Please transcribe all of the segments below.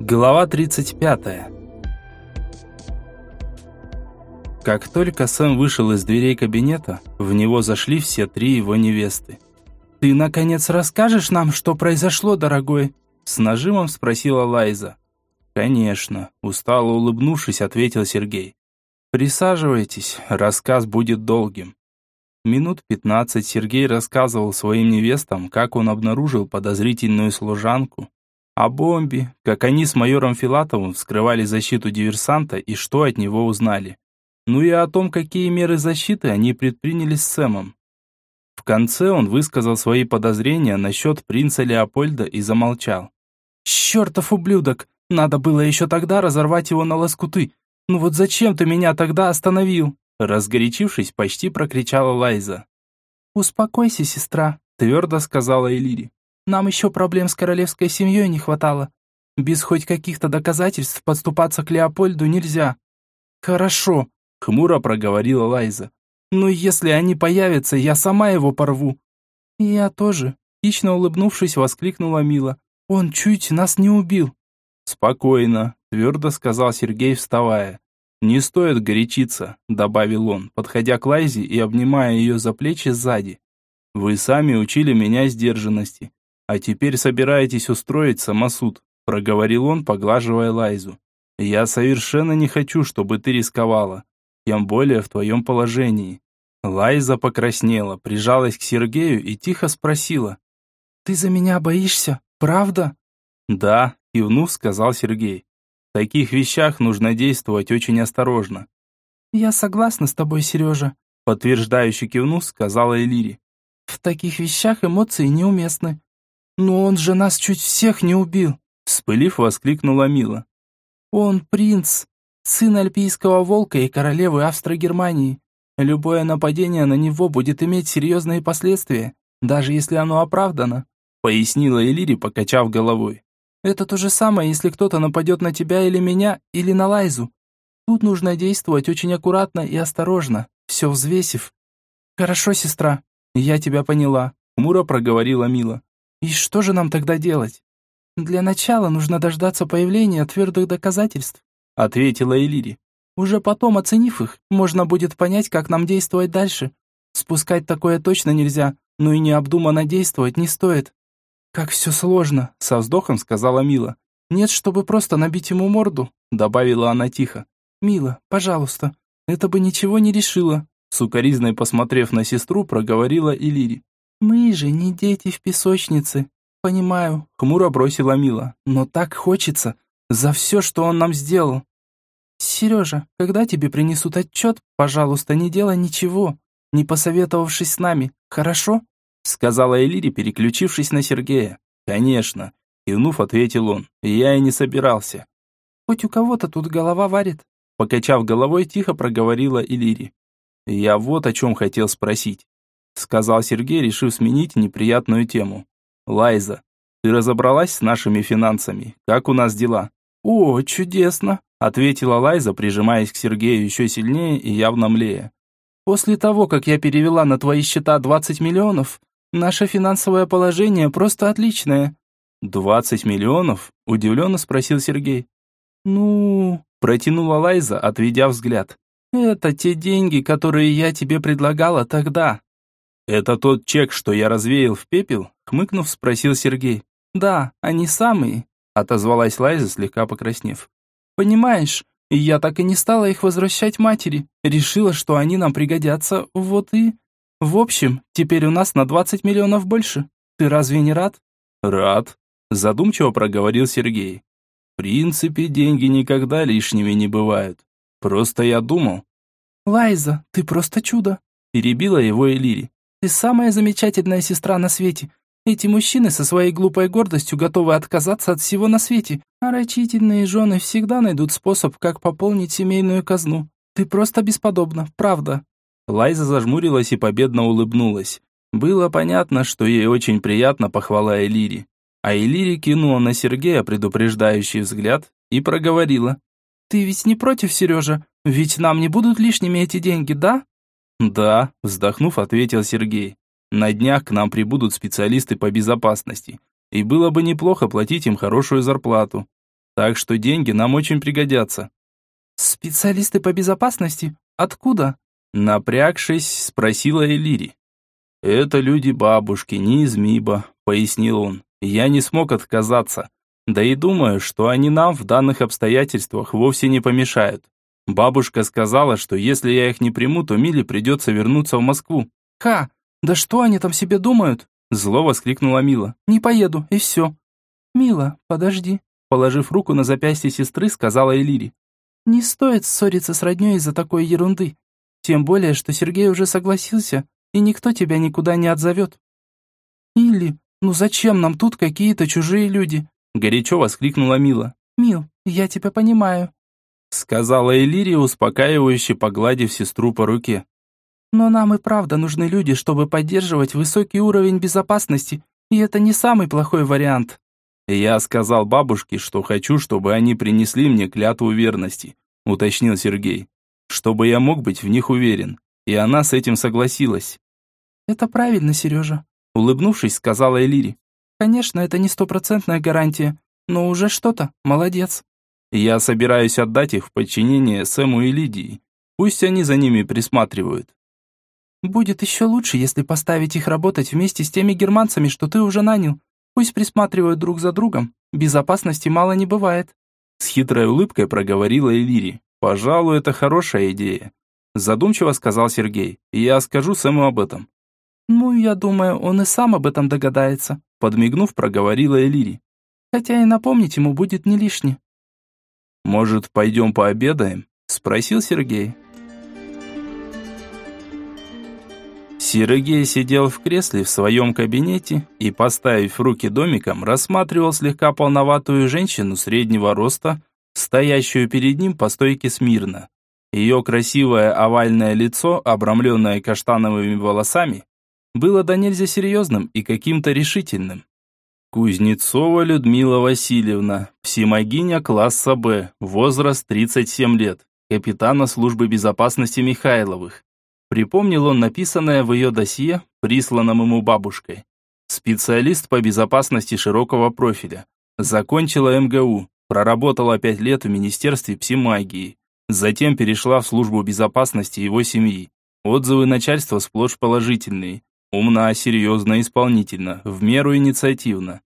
Глава 35. Как только Сэм вышел из дверей кабинета, в него зашли все три его невесты. «Ты, наконец, расскажешь нам, что произошло, дорогой?» С нажимом спросила Лайза. «Конечно», – устало улыбнувшись, ответил Сергей. «Присаживайтесь, рассказ будет долгим». Минут пятнадцать Сергей рассказывал своим невестам, как он обнаружил подозрительную служанку, о бомбе, как они с майором Филатовым вскрывали защиту диверсанта и что от него узнали. Ну и о том, какие меры защиты они предприняли с Сэмом. В конце он высказал свои подозрения насчет принца Леопольда и замолчал. «Чертов ублюдок! Надо было еще тогда разорвать его на лоскуты. Ну вот зачем ты меня тогда остановил?» Разгорячившись, почти прокричала Лайза. «Успокойся, сестра», — твердо сказала Элири. Нам еще проблем с королевской семьей не хватало. Без хоть каких-то доказательств подступаться к Леопольду нельзя». «Хорошо», — хмуро проговорила Лайза. «Но если они появятся, я сама его порву». «Я тоже», — хищно улыбнувшись, воскликнула Мила. «Он чуть нас не убил». «Спокойно», — твердо сказал Сергей, вставая. «Не стоит горячиться», — добавил он, подходя к Лайзе и обнимая ее за плечи сзади. «Вы сами учили меня сдержанности. «А теперь собираетесь устроить самосуд», – проговорил он, поглаживая Лайзу. «Я совершенно не хочу, чтобы ты рисковала, тем более в твоем положении». Лайза покраснела, прижалась к Сергею и тихо спросила. «Ты за меня боишься, правда?» «Да», – кивнув, сказал Сергей. «В таких вещах нужно действовать очень осторожно». «Я согласна с тобой, Сережа», – подтверждающе кивнув, сказала Элири. «В таких вещах эмоции неуместны. «Но он же нас чуть всех не убил!» Вспылив, воскликнула Мила. «Он принц, сын альпийского волка и королевы Австро-Германии. Любое нападение на него будет иметь серьезные последствия, даже если оно оправдано», пояснила Элири, покачав головой. «Это то же самое, если кто-то нападет на тебя или меня, или на Лайзу. Тут нужно действовать очень аккуратно и осторожно, все взвесив». «Хорошо, сестра, я тебя поняла», хмуро проговорила Мила. И что же нам тогда делать? Для начала нужно дождаться появления твердых доказательств, ответила Элири. Уже потом, оценив их, можно будет понять, как нам действовать дальше. Спускать такое точно нельзя, но и необдуманно действовать не стоит. Как все сложно, со вздохом сказала Мила. Нет, чтобы просто набить ему морду, добавила она тихо. Мила, пожалуйста, это бы ничего не решило. Сукаризной посмотрев на сестру, проговорила Элири. «Мы же не дети в песочнице». «Понимаю», — хмуро бросила Мила. «Но так хочется. За все, что он нам сделал». «Сережа, когда тебе принесут отчет, пожалуйста, не делай ничего, не посоветовавшись с нами, хорошо?» Сказала Элири, переключившись на Сергея. «Конечно», — кивнув, ответил он. «Я и не собирался». «Хоть у кого-то тут голова варит», — покачав головой, тихо проговорила Элири. «Я вот о чем хотел спросить сказал Сергей, решив сменить неприятную тему. Лайза, ты разобралась с нашими финансами? Как у нас дела? О, чудесно, ответила Лайза, прижимаясь к Сергею еще сильнее и явно млея. После того, как я перевела на твои счета 20 миллионов, наше финансовое положение просто отличное. «Двадцать миллионов?» – удивленно спросил Сергей. «Ну...» – протянула Лайза, отведя взгляд. «Это те деньги, которые я тебе предлагала тогда. «Это тот чек, что я развеял в пепел?» Хмыкнув, спросил Сергей. «Да, они самые», отозвалась Лайза, слегка покраснев. «Понимаешь, я так и не стала их возвращать матери. Решила, что они нам пригодятся, вот и... В общем, теперь у нас на 20 миллионов больше. Ты разве не рад?» «Рад», задумчиво проговорил Сергей. «В принципе, деньги никогда лишними не бывают. Просто я думал...» «Лайза, ты просто чудо», перебила его Элири. Ты самая замечательная сестра на свете. Эти мужчины со своей глупой гордостью готовы отказаться от всего на свете, а рачительные жены всегда найдут способ, как пополнить семейную казну. Ты просто бесподобна, правда». Лайза зажмурилась и победно улыбнулась. Было понятно, что ей очень приятно похвала Элири. А Элири кинула на Сергея предупреждающий взгляд и проговорила. «Ты ведь не против, Сережа? Ведь нам не будут лишними эти деньги, да?» «Да», – вздохнув, ответил Сергей. «На днях к нам прибудут специалисты по безопасности, и было бы неплохо платить им хорошую зарплату. Так что деньги нам очень пригодятся». «Специалисты по безопасности? Откуда?» Напрягшись, спросила Элири. «Это люди бабушки, не из МИБа», — пояснил он. «Я не смог отказаться. Да и думаю, что они нам в данных обстоятельствах вовсе не помешают. Бабушка сказала, что если я их не приму, то Миле придется вернуться в Москву». «Ха! Да что они там себе думают?» Зло воскликнула Мила. «Не поеду, и все». «Мила, подожди», положив руку на запястье сестры, сказала Элири. «Не стоит ссориться с роднёй из-за такой ерунды. Тем более, что Сергей уже согласился, и никто тебя никуда не отзовет». «Или, ну зачем нам тут какие-то чужие люди?» горячо воскликнула Мила. «Мил, я тебя понимаю», сказала Элирия, успокаивающе погладив сестру по руке. «Но нам и правда нужны люди, чтобы поддерживать высокий уровень безопасности, и это не самый плохой вариант». «Я сказал бабушке, что хочу, чтобы они принесли мне клятву верности», уточнил Сергей. «Чтобы я мог быть в них уверен». И она с этим согласилась. «Это правильно, Сережа», улыбнувшись, сказала Элири. «Конечно, это не стопроцентная гарантия, но уже что-то, молодец». «Я собираюсь отдать их в подчинение Сэму и Лидии. Пусть они за ними присматривают». «Будет еще лучше, если поставить их работать вместе с теми германцами, что ты уже нанял. Пусть присматривают друг за другом. Безопасности мало не бывает. С хитрой улыбкой проговорила Элири. Пожалуй, это хорошая идея. Задумчиво сказал Сергей. Я скажу Сэму об этом. Ну, я думаю, он и сам об этом догадается. Подмигнув, проговорила Элири. Хотя и напомнить ему будет не лишне. Может, пойдем пообедаем? Спросил Сергей. Сергей сидел в кресле в своем кабинете и, поставив руки домиком, рассматривал слегка полноватую женщину среднего роста, стоящую перед ним по стойке смирно. Ее красивое овальное лицо, обрамленное каштановыми волосами, было до нельзя серьезным и каким-то решительным. Кузнецова Людмила Васильевна, псимагиня класса Б, возраст 37 лет, капитана службы безопасности Михайловых. Припомнил он написанное в ее досье, присланном ему бабушкой. Специалист по безопасности широкого профиля. Закончила МГУ, проработала пять лет в Министерстве псимагии. Затем перешла в службу безопасности его семьи. Отзывы начальства сплошь положительные. Умна, серьезно, исполнительна, в меру инициативна.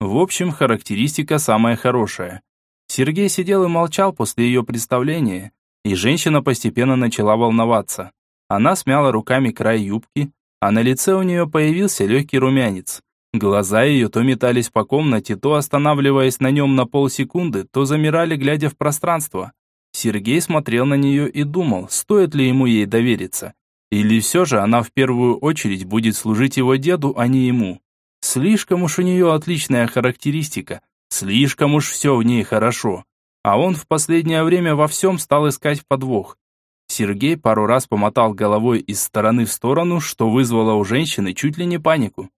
В общем, характеристика самая хорошая. Сергей сидел и молчал после ее представления, и женщина постепенно начала волноваться. Она смяла руками край юбки, а на лице у нее появился легкий румянец. Глаза ее то метались по комнате, то останавливаясь на нем на полсекунды, то замирали, глядя в пространство. Сергей смотрел на нее и думал, стоит ли ему ей довериться. Или все же она в первую очередь будет служить его деду, а не ему. Слишком уж у нее отличная характеристика, слишком уж все в ней хорошо. А он в последнее время во всем стал искать подвох. Сергей пару раз помотал головой из стороны в сторону, что вызвало у женщины чуть ли не панику.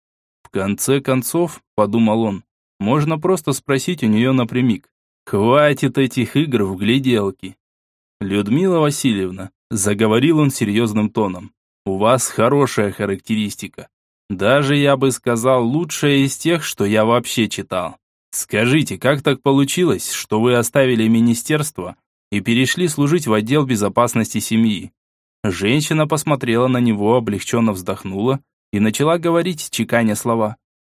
В конце концов, подумал он, можно просто спросить у нее напрямик. Хватит этих игр в гляделки. Людмила Васильевна, заговорил он серьезным тоном, у вас хорошая характеристика. Даже, я бы сказал, лучшая из тех, что я вообще читал. Скажите, как так получилось, что вы оставили министерство и перешли служить в отдел безопасности семьи. Женщина посмотрела на него, облегченно вздохнула и начала говорить, чеканя слова.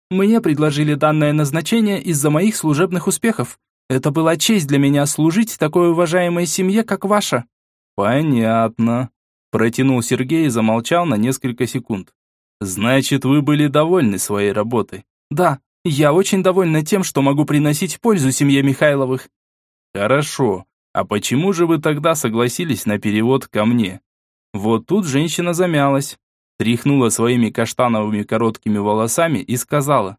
«Мне предложили данное назначение из-за моих служебных успехов. Это была честь для меня служить такой уважаемой семье, как ваша». «Понятно», – протянул Сергей и замолчал на несколько секунд. «Значит, вы были довольны своей работой?» «Да, я очень довольна тем, что могу приносить пользу семье Михайловых». «Хорошо. А почему же вы тогда согласились на перевод ко мне? Вот тут женщина замялась, тряхнула своими каштановыми короткими волосами и сказала: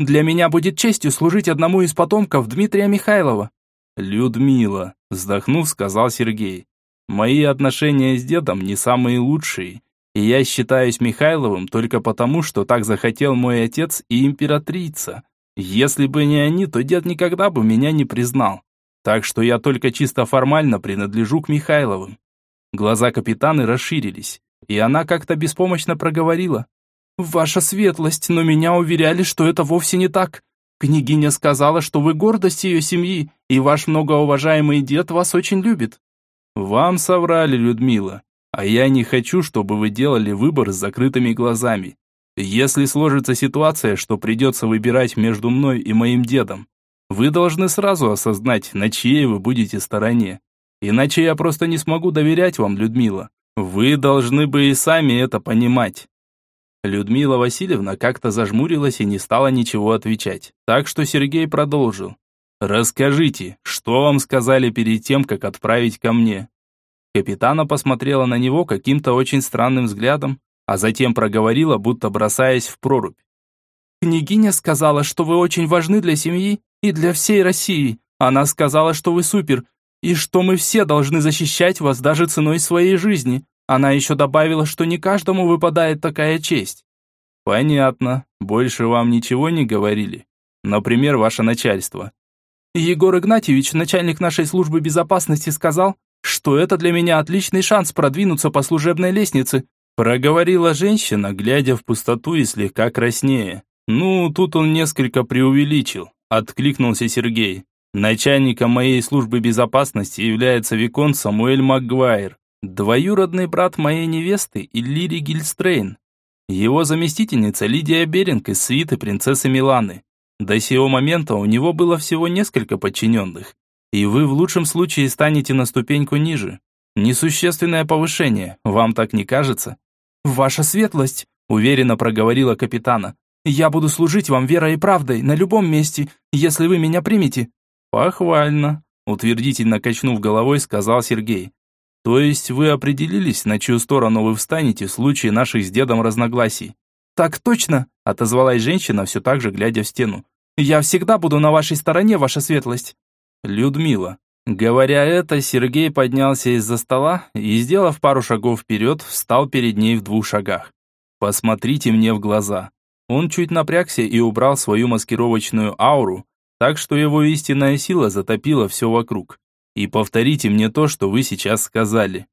"Для меня будет честью служить одному из потомков Дмитрия Михайлова". Людмила, вздохнув, сказал Сергей: "Мои отношения с дедом не самые лучшие, и я считаюсь Михайловым только потому, что так захотел мой отец и императрица. Если бы не они, то дед никогда бы меня не признал. Так что я только чисто формально принадлежу к Михайловым. Глаза капитаны расширились, и она как-то беспомощно проговорила. «Ваша светлость, но меня уверяли, что это вовсе не так. Княгиня сказала, что вы гордость ее семьи, и ваш многоуважаемый дед вас очень любит». «Вам соврали, Людмила, а я не хочу, чтобы вы делали выбор с закрытыми глазами. Если сложится ситуация, что придется выбирать между мной и моим дедом, вы должны сразу осознать, на чьей вы будете стороне. Иначе я просто не смогу доверять вам, Людмила. Вы должны бы и сами это понимать. Людмила Васильевна как-то зажмурилась и не стала ничего отвечать. Так что Сергей продолжил. «Расскажите, что вам сказали перед тем, как отправить ко мне?» Капитана посмотрела на него каким-то очень странным взглядом, а затем проговорила, будто бросаясь в прорубь. «Княгиня сказала, что вы очень важны для семьи и для всей России. Она сказала, что вы супер, и что мы все должны защищать вас даже ценой своей жизни. Она еще добавила, что не каждому выпадает такая честь. Понятно. Больше вам ничего не говорили? Например, ваше начальство. Егор Игнатьевич, начальник нашей службы безопасности, сказал, что это для меня отличный шанс продвинуться по служебной лестнице, проговорила женщина, глядя в пустоту и слегка краснее. Ну, тут он несколько преувеличил, откликнулся Сергей. Начальником моей службы безопасности является Викон Самуэль Макгвайр, двоюродный брат моей невесты Иллири Гильстрейн. Его заместительница Лидия Беринг из свиты принцессы Миланы. До сего момента у него было всего несколько подчиненных. И вы в лучшем случае станете на ступеньку ниже. Несущественное повышение, вам так не кажется? Ваша светлость, уверенно проговорила капитана. Я буду служить вам верой и правдой на любом месте, если вы меня примете. «Похвально», – утвердительно качнув головой, сказал Сергей. «То есть вы определились, на чью сторону вы встанете в случае наших с дедом разногласий?» «Так точно», – отозвалась женщина, все так же глядя в стену. «Я всегда буду на вашей стороне, ваша светлость». «Людмила». Говоря это, Сергей поднялся из-за стола и, сделав пару шагов вперед, встал перед ней в двух шагах. «Посмотрите мне в глаза». Он чуть напрягся и убрал свою маскировочную ауру, так что его истинная сила затопила все вокруг. И повторите мне то, что вы сейчас сказали.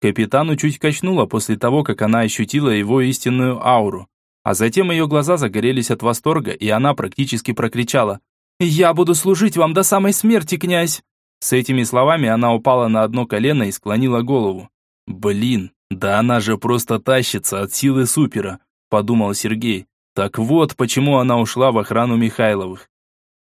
Капитану чуть качнуло после того, как она ощутила его истинную ауру. А затем ее глаза загорелись от восторга, и она практически прокричала «Я буду служить вам до самой смерти, князь!» С этими словами она упала на одно колено и склонила голову. «Блин, да она же просто тащится от силы супера», – подумал Сергей. Так вот, почему она ушла в охрану Михайловых.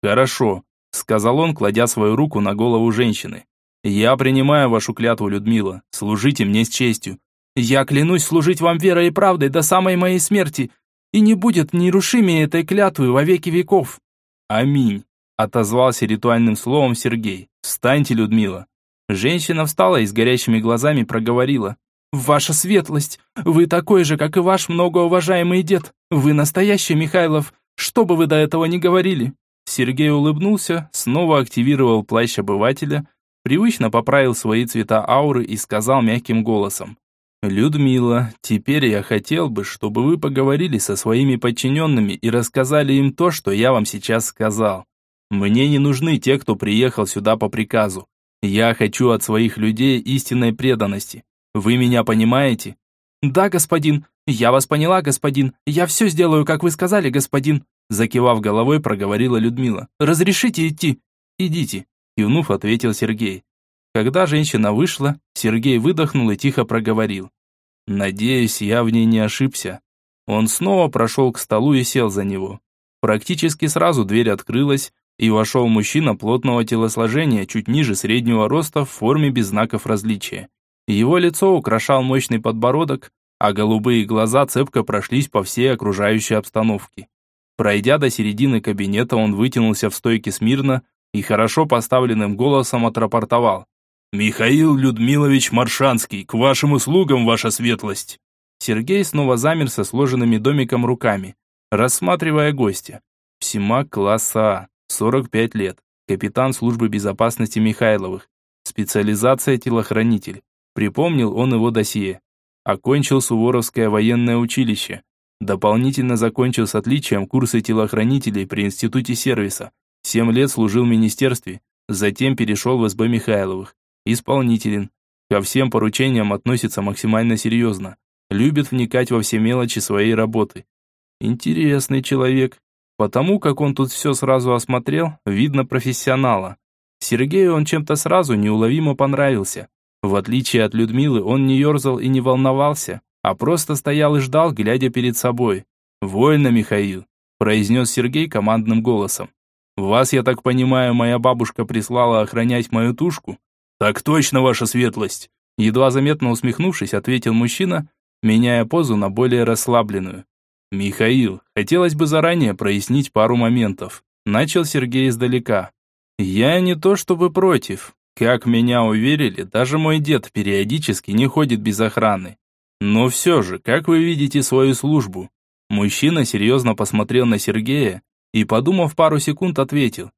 «Хорошо», — сказал он, кладя свою руку на голову женщины. «Я принимаю вашу клятву, Людмила. Служите мне с честью. Я клянусь служить вам верой и правдой до самой моей смерти, и не будет нерушимее этой клятвы во веки веков». «Аминь», — отозвался ритуальным словом Сергей. «Встаньте, Людмила». Женщина встала и с горящими глазами проговорила. «Ваша светлость, вы такой же, как и ваш многоуважаемый дед. Вы настоящий Михайлов, что бы вы до этого ни говорили». Сергей улыбнулся, снова активировал плащ обывателя, привычно поправил свои цвета ауры и сказал мягким голосом. «Людмила, теперь я хотел бы, чтобы вы поговорили со своими подчиненными и рассказали им то, что я вам сейчас сказал. Мне не нужны те, кто приехал сюда по приказу. Я хочу от своих людей истинной преданности. Вы меня понимаете?» «Да, господин. Я вас поняла, господин. Я все сделаю, как вы сказали, господин», Закивав головой, проговорила Людмила. «Разрешите идти?» «Идите», кивнув, ответил Сергей. Когда женщина вышла, Сергей выдохнул и тихо проговорил. «Надеюсь, я в ней не ошибся». Он снова прошел к столу и сел за него. Практически сразу дверь открылась, и вошел мужчина плотного телосложения, чуть ниже среднего роста, в форме без знаков различия. Его лицо украшал мощный подбородок, а голубые глаза цепко прошлись по всей окружающей обстановке. Пройдя до середины кабинета, он вытянулся в стойке смирно и хорошо поставленным голосом отрапортовал. «Михаил Людмилович Маршанский, к вашим услугам, ваша светлость!» Сергей снова замер со сложенными домиком руками, рассматривая гостя. Псимак класса А, 45 лет, капитан службы безопасности Михайловых, специализация телохранитель. Припомнил он его досье. Окончил Суворовское военное училище, Дополнительно закончил с отличием курсы телохранителей при Институте сервиса. Семь лет служил в министерстве, затем перешел в СБ Михайловых. Исполнителен. Ко всем поручениям относится максимально серьезно. Любит вникать во все мелочи своей работы. Интересный человек. Потому как он тут все сразу осмотрел, видно профессионала. Сергею он чем-то сразу неуловимо понравился. В отличие от Людмилы, он не ерзал и не волновался, а просто стоял и ждал, глядя перед собой. «Вольно, Михаил», – произнес Сергей командным голосом. «Вас, я так понимаю, моя бабушка прислала охранять мою тушку?» «Так точно, ваша светлость!» Едва заметно усмехнувшись, ответил мужчина, меняя позу на более расслабленную. «Михаил, хотелось бы заранее прояснить пару моментов». Начал Сергей издалека. «Я не то чтобы против. Как меня уверили, даже мой дед периодически не ходит без охраны. Но все же, как вы видите свою службу?» Мужчина серьезно посмотрел на Сергея и, подумав пару секунд, ответил.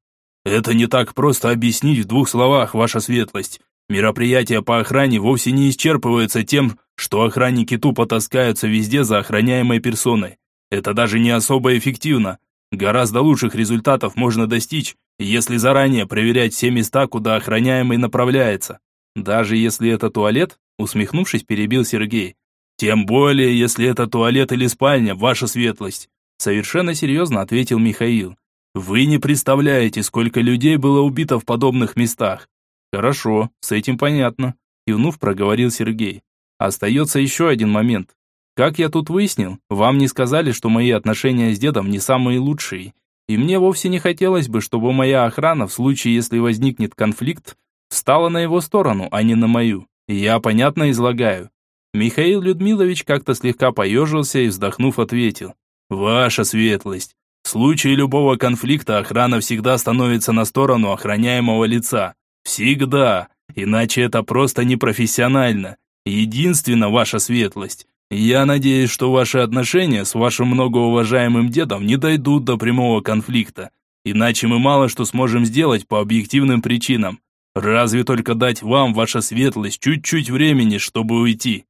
«Это не так просто объяснить в двух словах, ваша светлость. Мероприятия по охране вовсе не исчерпываются тем, что охранники тупо таскаются везде за охраняемой персоной. Это даже не особо эффективно. Гораздо лучших результатов можно достичь, если заранее проверять все места, куда охраняемый направляется. Даже если это туалет, усмехнувшись, перебил Сергей. Тем более, если это туалет или спальня, ваша светлость. Совершенно серьезно ответил Михаил. Вы не представляете, сколько людей было убито в подобных местах. «Хорошо, с этим понятно», – кивнув, проговорил Сергей. «Остается еще один момент. Как я тут выяснил, вам не сказали, что мои отношения с дедом не самые лучшие, и мне вовсе не хотелось бы, чтобы моя охрана, в случае, если возникнет конфликт, встала на его сторону, а не на мою. Я понятно излагаю». Михаил Людмилович как-то слегка поежился и, вздохнув, ответил. «Ваша светлость, в случае любого конфликта охрана всегда становится на сторону охраняемого лица. Всегда. Иначе это просто непрофессионально. Единственно, ваша светлость. Я надеюсь, что ваши отношения с вашим многоуважаемым дедом не дойдут до прямого конфликта. Иначе мы мало что сможем сделать по объективным причинам. Разве только дать вам, ваша светлость, чуть-чуть времени, чтобы уйти.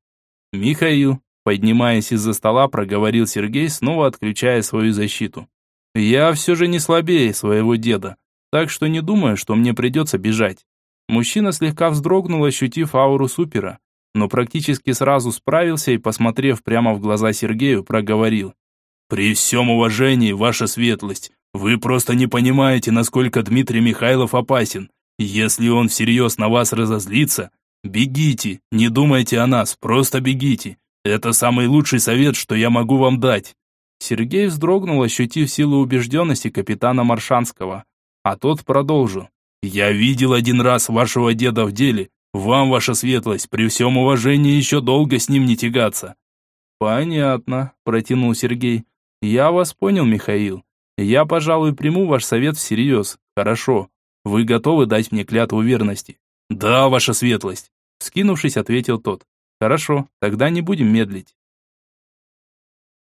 Михаил, поднимаясь из-за стола, проговорил Сергей, снова отключая свою защиту. Я все же не слабее своего деда так что не думаю, что мне придется бежать. Мужчина слегка вздрогнул, ощутив ауру супера, но практически сразу справился и, посмотрев прямо в глаза Сергею, проговорил. «При всем уважении, ваша светлость, вы просто не понимаете, насколько Дмитрий Михайлов опасен. Если он всерьез на вас разозлится, бегите, не думайте о нас, просто бегите. Это самый лучший совет, что я могу вам дать». Сергей вздрогнул, ощутив силу убежденности капитана Маршанского. А тот продолжил. «Я видел один раз вашего деда в деле. Вам, ваша светлость, при всем уважении еще долго с ним не тягаться». «Понятно», – протянул Сергей. «Я вас понял, Михаил. Я, пожалуй, приму ваш совет всерьез. Хорошо. Вы готовы дать мне клятву верности?» «Да, ваша светлость», – скинувшись, ответил тот. «Хорошо, тогда не будем медлить.